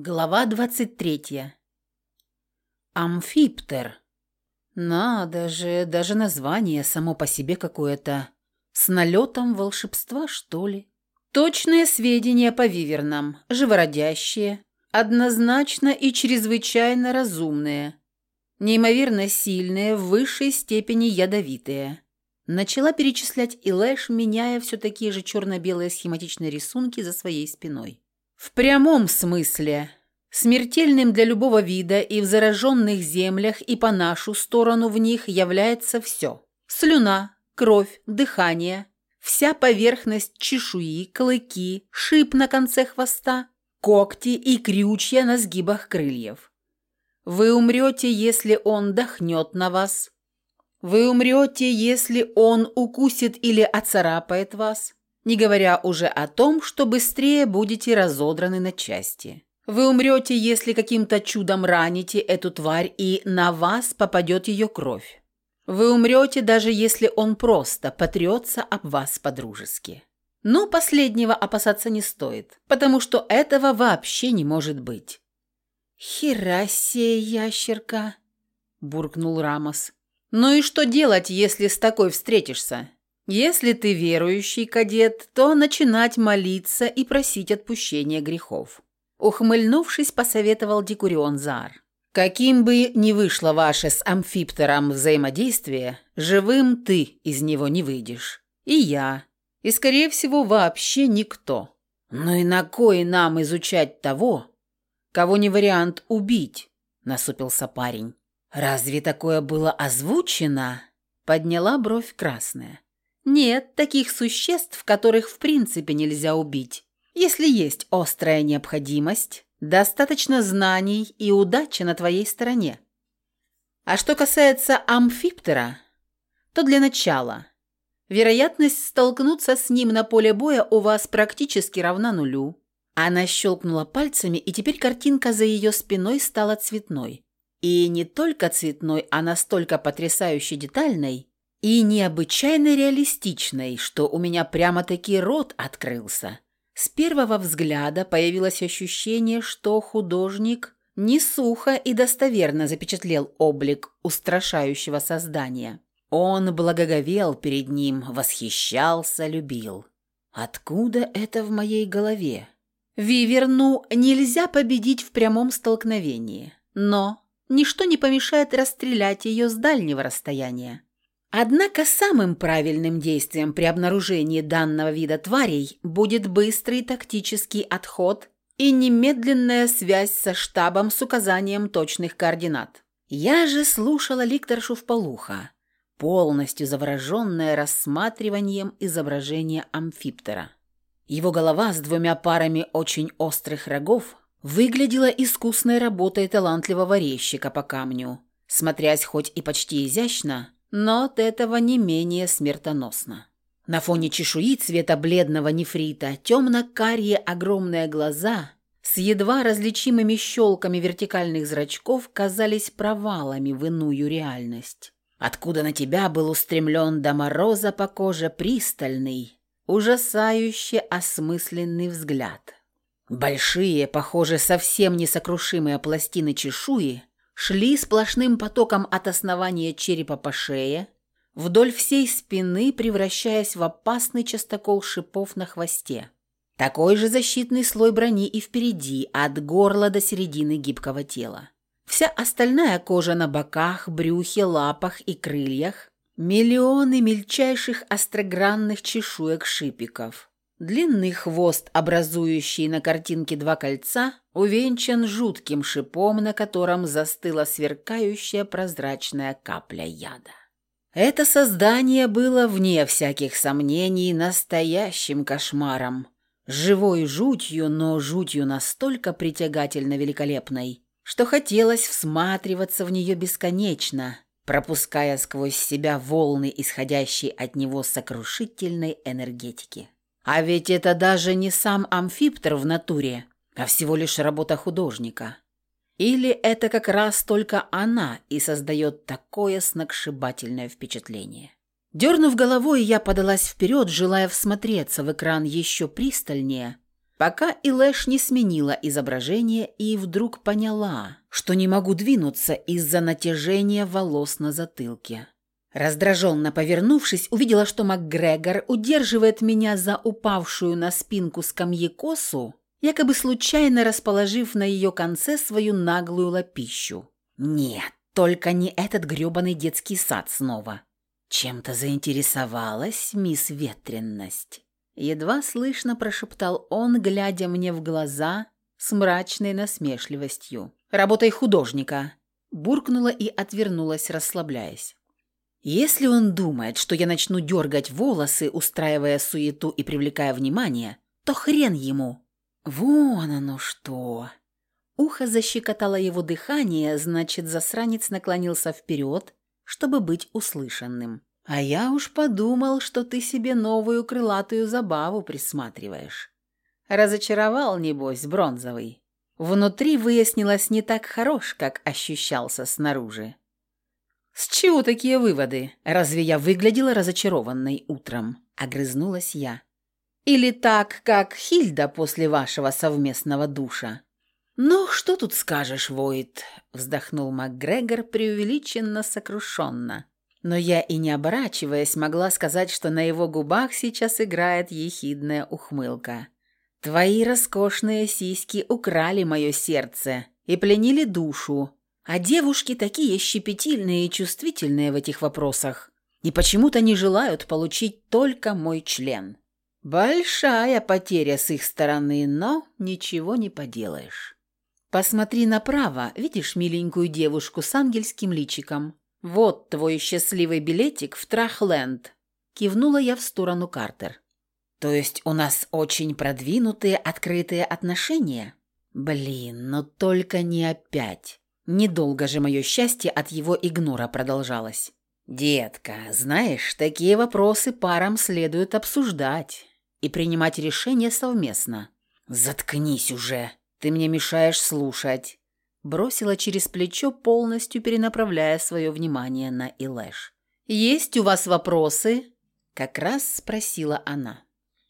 Глава 23. Амфиптер. Надо же, даже название само по себе какое-то. С налетом волшебства, что ли? Точные сведения по вивернам, живородящие, однозначно и чрезвычайно разумные, неимоверно сильные, в высшей степени ядовитые. Начала перечислять Илэш, меняя все такие же черно-белые схематичные рисунки за своей спиной. В прямом смысле. Смертельным для любого вида и в зараженных землях, и по нашу сторону в них является все. Слюна, кровь, дыхание, вся поверхность чешуи, клыки, шип на конце хвоста, когти и крючья на сгибах крыльев. Вы умрете, если он дохнет на вас. Вы умрете, если он укусит или оцарапает вас не говоря уже о том, что быстрее будете разодраны на части. Вы умрете, если каким-то чудом раните эту тварь и на вас попадет ее кровь. Вы умрете, даже если он просто потрется об вас по-дружески. Но последнего опасаться не стоит, потому что этого вообще не может быть. «Херасия, ящерка!» – буркнул Рамос. «Ну и что делать, если с такой встретишься? Если ты верующий кадет, то начинать молиться и просить отпущения грехов. Ухмыльнувшись, посоветовал Дикурион Зар. Каким бы ни вышло ваше с амфиптером взаимодействие, живым ты из него не выйдешь. И я. И, скорее всего, вообще никто. Ну и на кой нам изучать того, кого не вариант убить? Насупился парень. Разве такое было озвучено? Подняла бровь красная. Нет таких существ, которых в принципе нельзя убить. Если есть острая необходимость, достаточно знаний и удачи на твоей стороне. А что касается амфиптера, то для начала вероятность столкнуться с ним на поле боя у вас практически равна нулю. Она щелкнула пальцами, и теперь картинка за ее спиной стала цветной. И не только цветной, а настолько потрясающе детальной, и необычайно реалистичной, что у меня прямо-таки рот открылся. С первого взгляда появилось ощущение, что художник не сухо и достоверно запечатлел облик устрашающего создания. Он благоговел перед ним, восхищался, любил. Откуда это в моей голове? Виверну нельзя победить в прямом столкновении, но ничто не помешает расстрелять ее с дальнего расстояния. Однако самым правильным действием при обнаружении данного вида тварей будет быстрый тактический отход и немедленная связь со штабом с указанием точных координат. Я же слушала ликторшу в полухо, полностью завороженная рассматриванием изображения амфиптера. Его голова с двумя парами очень острых рогов выглядела искусной работой талантливого резчика по камню, смотрясь хоть и почти изящно, но от этого не менее смертоносно. На фоне чешуи цвета бледного нефрита темно-карие огромные глаза с едва различимыми щелками вертикальных зрачков казались провалами в иную реальность. Откуда на тебя был устремлен до мороза по коже пристальный, ужасающе осмысленный взгляд. Большие, похоже, совсем несокрушимые пластины чешуи шли сплошным потоком от основания черепа по шее, вдоль всей спины превращаясь в опасный частокол шипов на хвосте. Такой же защитный слой брони и впереди, от горла до середины гибкого тела. Вся остальная кожа на боках, брюхе, лапах и крыльях – миллионы мельчайших острогранных чешуек шипиков – Длинный хвост, образующий на картинке два кольца, увенчан жутким шипом, на котором застыла сверкающая прозрачная капля яда. Это создание было, вне всяких сомнений, настоящим кошмаром. Живой жутью, но жутью настолько притягательно великолепной, что хотелось всматриваться в нее бесконечно, пропуская сквозь себя волны, исходящей от него сокрушительной энергетики. А ведь это даже не сам амфиптер в натуре, а всего лишь работа художника. Или это как раз только она и создает такое сногсшибательное впечатление. Дернув головой, я подалась вперед, желая всмотреться в экран еще пристальнее, пока Илэш не сменила изображение и вдруг поняла, что не могу двинуться из-за натяжения волос на затылке. Раздраженно повернувшись, увидела, что МакГрегор удерживает меня за упавшую на спинку скамьи косу, якобы случайно расположив на ее конце свою наглую лапищу. Нет, только не этот грёбаный детский сад снова. Чем-то заинтересовалась мисс Ветренность. Едва слышно прошептал он, глядя мне в глаза с мрачной насмешливостью. «Работай художника!» Буркнула и отвернулась, расслабляясь. Если он думает, что я начну дергать волосы, устраивая суету и привлекая внимание, то хрен ему. Вон оно что. Ухо защекотало его дыхание, значит, засранец наклонился вперед, чтобы быть услышанным. А я уж подумал, что ты себе новую крылатую забаву присматриваешь. Разочаровал, небось, бронзовый. Внутри выяснилось не так хорош, как ощущался снаружи. «С чего такие выводы? Разве я выглядела разочарованной утром?» – огрызнулась я. «Или так, как Хильда после вашего совместного душа?» «Ну, что тут скажешь, Войт?» – вздохнул МакГрегор преувеличенно сокрушенно. Но я и не оборачиваясь могла сказать, что на его губах сейчас играет ехидная ухмылка. «Твои роскошные сиськи украли мое сердце и пленили душу, а девушки такие щепетильные и чувствительные в этих вопросах. И почему-то не желают получить только мой член. Большая потеря с их стороны, но ничего не поделаешь. Посмотри направо, видишь миленькую девушку с ангельским личиком? Вот твой счастливый билетик в Трахленд. Кивнула я в сторону Картер. То есть у нас очень продвинутые открытые отношения? Блин, но только не опять. Недолго же мое счастье от его игнора продолжалось. «Детка, знаешь, такие вопросы парам следует обсуждать и принимать решения совместно». «Заткнись уже, ты мне мешаешь слушать», бросила через плечо, полностью перенаправляя свое внимание на Илэш. «Есть у вас вопросы?» как раз спросила она.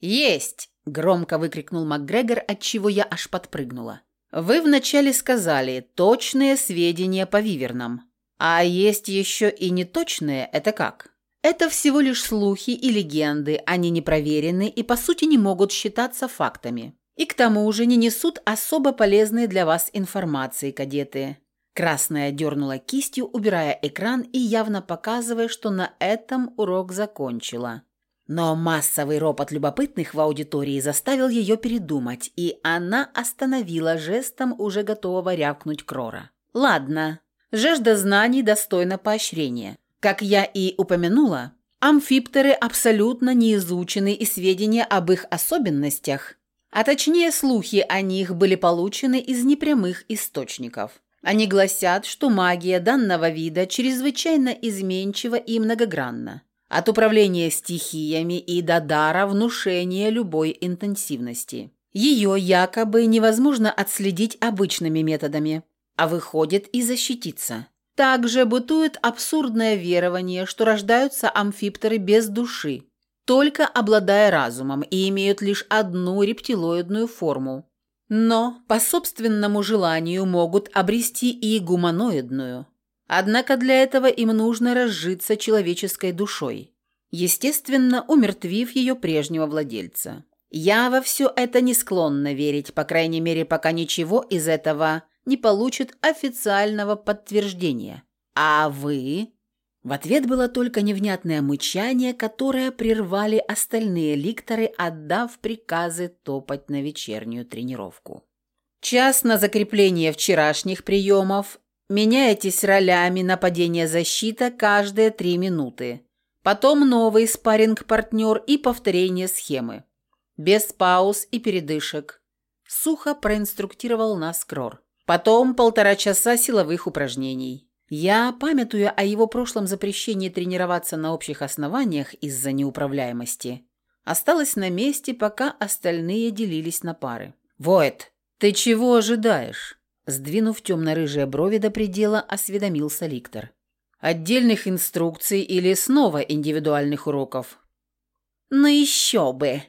«Есть!» – громко выкрикнул МакГрегор, отчего я аж подпрыгнула. Вы вначале сказали точные сведения по вивернам. А есть еще и неточные, это как? Это всего лишь слухи и легенды, они не проверены и по сути не могут считаться фактами. И к тому же не несут особо полезной для вас информации, кадеты. Красная дернула кистью, убирая экран и явно показывая, что на этом урок закончила. Но массовый ропот любопытных в аудитории заставил ее передумать, и она остановила жестом уже готового рявкнуть Крора. «Ладно, жажда знаний достойна поощрения. Как я и упомянула, амфиптеры абсолютно не изучены, и сведения об их особенностях, а точнее слухи о них были получены из непрямых источников. Они гласят, что магия данного вида чрезвычайно изменчива и многогранна от управления стихиями и до дара внушения любой интенсивности. Ее якобы невозможно отследить обычными методами, а выходит и защититься. Также бытует абсурдное верование, что рождаются амфиптеры без души, только обладая разумом и имеют лишь одну рептилоидную форму. Но по собственному желанию могут обрести и гуманоидную – Однако для этого им нужно разжиться человеческой душой, естественно, умертвив ее прежнего владельца. Я во все это не склонна верить, по крайней мере, пока ничего из этого не получит официального подтверждения. А вы? В ответ было только невнятное мычание, которое прервали остальные ликторы, отдав приказы топать на вечернюю тренировку. Час на закрепление вчерашних приемов Меняетесь ролями нападение-защита каждые три минуты. Потом новый спарринг-партнер и повторение схемы. Без пауз и передышек. Сухо проинструктировал нас Крор. Потом полтора часа силовых упражнений. Я, памятуя о его прошлом запрещении тренироваться на общих основаниях из-за неуправляемости, осталась на месте, пока остальные делились на пары. «Воет, ты чего ожидаешь?» Сдвинув темно-рыжие брови до предела, осведомился Ликтор. «Отдельных инструкций или снова индивидуальных уроков?» «Ну еще бы!»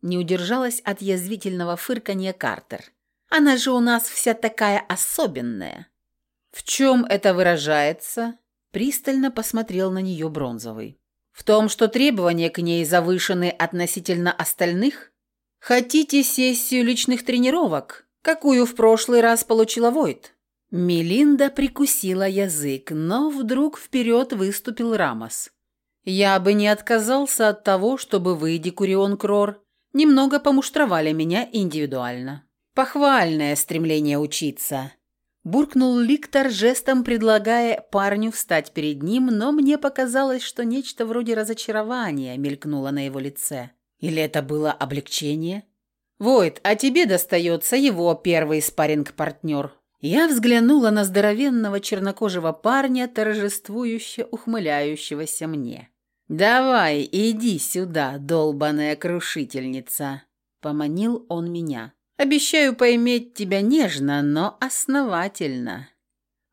Не удержалась от язвительного фырканья Картер. «Она же у нас вся такая особенная». «В чем это выражается?» Пристально посмотрел на нее Бронзовый. «В том, что требования к ней завышены относительно остальных? Хотите сессию личных тренировок, какую в прошлый раз получила Войт?» Мелинда прикусила язык, но вдруг вперед выступил Рамос. «Я бы не отказался от того, чтобы вы, Декурион Крор, немного помуштровали меня индивидуально. Похвальное стремление учиться». Буркнул Ликтор жестом, предлагая парню встать перед ним, но мне показалось, что нечто вроде разочарования мелькнуло на его лице. Или это было облегчение? «Войт, а тебе достается его первый спарринг-партнер», я взглянула на здоровенного чернокожего парня, торжествующе ухмыляющегося мне. «Давай, иди сюда, долбаная крушительница!» — поманил он меня. «Обещаю поиметь тебя нежно, но основательно».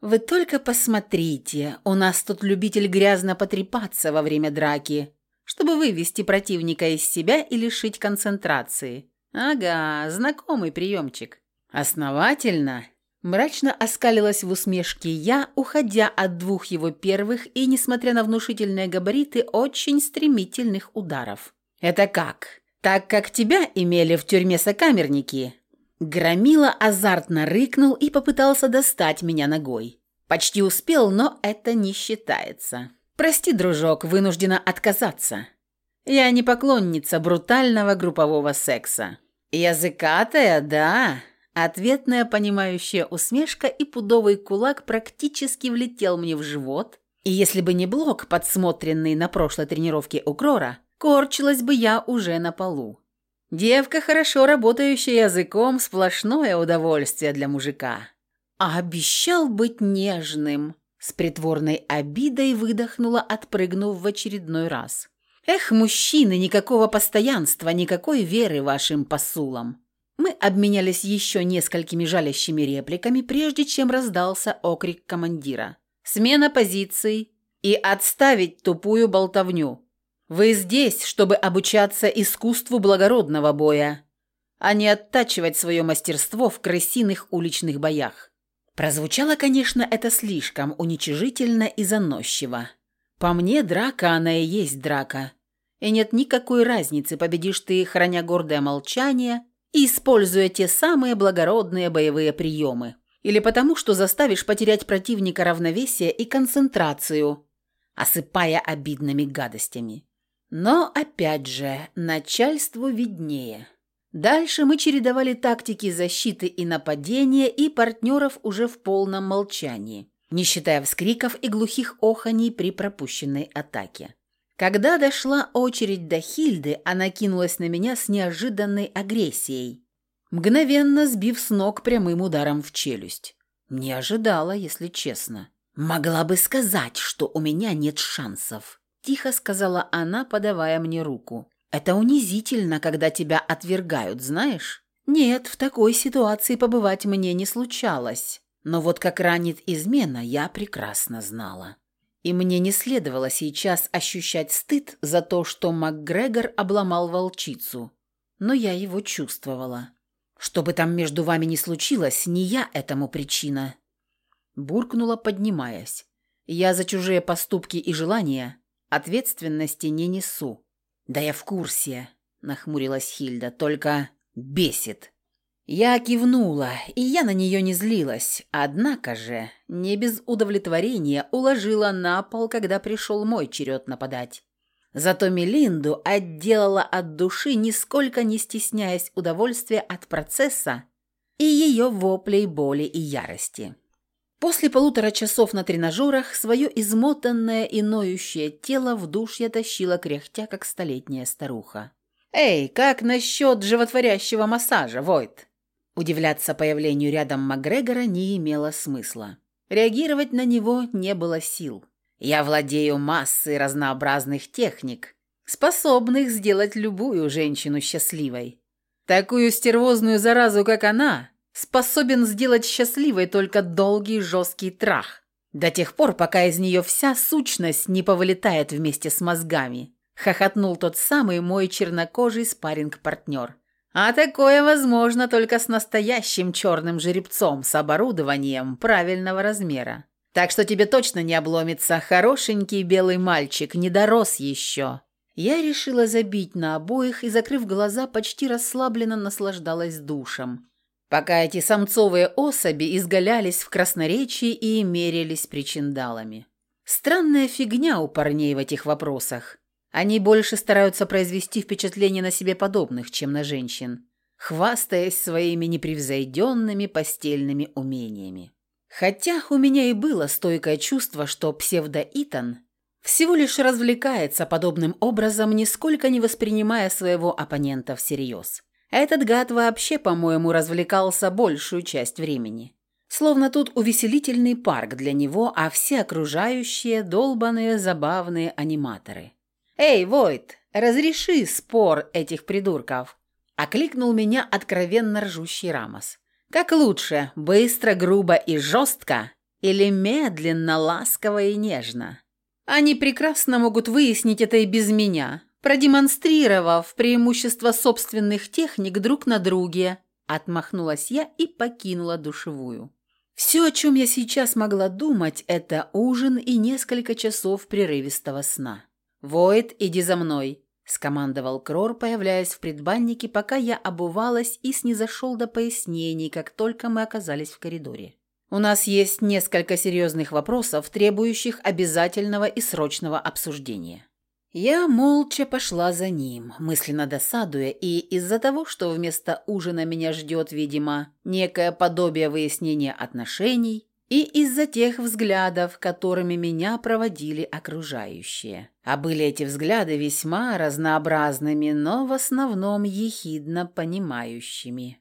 «Вы только посмотрите, у нас тут любитель грязно потрепаться во время драки, чтобы вывести противника из себя и лишить концентрации. Ага, знакомый приемчик. Основательно?» Мрачно оскалилась в усмешке я, уходя от двух его первых и, несмотря на внушительные габариты, очень стремительных ударов. «Это как? Так как тебя имели в тюрьме сокамерники?» Громила азартно рыкнул и попытался достать меня ногой. Почти успел, но это не считается. «Прости, дружок, вынуждена отказаться. Я не поклонница брутального группового секса». «Языкатая, да?» Ответная понимающая усмешка и пудовый кулак практически влетел мне в живот, и если бы не блок, подсмотренный на прошлой тренировке у Крора, корчилась бы я уже на полу. Девка, хорошо работающая языком, сплошное удовольствие для мужика. А обещал быть нежным. С притворной обидой выдохнула, отпрыгнув в очередной раз. Эх, мужчины, никакого постоянства, никакой веры вашим посулам. Мы обменялись еще несколькими жалящими репликами, прежде чем раздался окрик командира. «Смена позиций и отставить тупую болтовню. Вы здесь, чтобы обучаться искусству благородного боя, а не оттачивать свое мастерство в крысиных уличных боях». Прозвучало, конечно, это слишком уничижительно и заносчиво. По мне, драка она и есть драка. И нет никакой разницы, победишь ты, храня гордое молчание – используя те самые благородные боевые приемы. Или потому, что заставишь потерять противника равновесие и концентрацию, осыпая обидными гадостями. Но, опять же, начальству виднее. Дальше мы чередовали тактики защиты и нападения и партнеров уже в полном молчании, не считая вскриков и глухих оханий при пропущенной атаке. Когда дошла очередь до Хильды, она кинулась на меня с неожиданной агрессией, мгновенно сбив с ног прямым ударом в челюсть. Не ожидала, если честно. «Могла бы сказать, что у меня нет шансов», – тихо сказала она, подавая мне руку. «Это унизительно, когда тебя отвергают, знаешь?» «Нет, в такой ситуации побывать мне не случалось. Но вот как ранит измена, я прекрасно знала» и мне не следовало сейчас ощущать стыд за то, что МакГрегор обломал волчицу. Но я его чувствовала. Что бы там между вами ни случилось, не я этому причина. Буркнула, поднимаясь. Я за чужие поступки и желания ответственности не несу. Да я в курсе, нахмурилась Хильда, только бесит. Я кивнула, и я на нее не злилась, однако же не без удовлетворения уложила на пол, когда пришел мой черед нападать. Зато Мелинду отделала от души, нисколько не стесняясь удовольствия от процесса и ее воплей боли и ярости. После полутора часов на тренажерах свое измотанное и ноющее тело в душ я тащила кряхтя, как столетняя старуха. «Эй, как насчет животворящего массажа, Войт?» Удивляться появлению рядом Макгрегора не имело смысла. Реагировать на него не было сил. Я владею массой разнообразных техник, способных сделать любую женщину счастливой. Такую стервозную заразу, как она, способен сделать счастливой только долгий жесткий трах. До тех пор, пока из нее вся сущность не повылетает вместе с мозгами. хохотнул тот самый мой чернокожий спарринг-партнер. А такое возможно только с настоящим черным жеребцом с оборудованием правильного размера. Так что тебе точно не обломится, хорошенький белый мальчик, не дорос еще. Я решила забить на обоих и, закрыв глаза, почти расслабленно наслаждалась душем. Пока эти самцовые особи изгалялись в красноречии и мерились причиндалами. Странная фигня у парней в этих вопросах. Они больше стараются произвести впечатление на себе подобных, чем на женщин, хвастаясь своими непревзойденными постельными умениями. Хотя у меня и было стойкое чувство, что псевдо-Итан всего лишь развлекается подобным образом, нисколько не воспринимая своего оппонента всерьез. Этот гад вообще, по-моему, развлекался большую часть времени. Словно тут увеселительный парк для него, а все окружающие – долбаные забавные аниматоры. «Эй, Войт, разреши спор этих придурков!» – окликнул меня откровенно ржущий Рамос. Как лучше, быстро, грубо и жестко или медленно, ласково и нежно? Они прекрасно могут выяснить это и без меня, продемонстрировав преимущество собственных техник друг на друге. Отмахнулась я и покинула душевую. Все, о чем я сейчас могла думать, это ужин и несколько часов прерывистого сна. «Войд, иди за мной», скомандовал Крор, появляясь в предбаннике, пока я обувалась и снизошел до пояснений, как только мы оказались в коридоре. «У нас есть несколько серьезных вопросов, требующих обязательного и срочного обсуждения». Я молча пошла за ним, мысленно досадуя, и из-за того, что вместо ужина меня ждет, видимо, некое подобие выяснения отношений, и из-за тех взглядов, которыми меня проводили окружающие. А были эти взгляды весьма разнообразными, но в основном ехидно понимающими.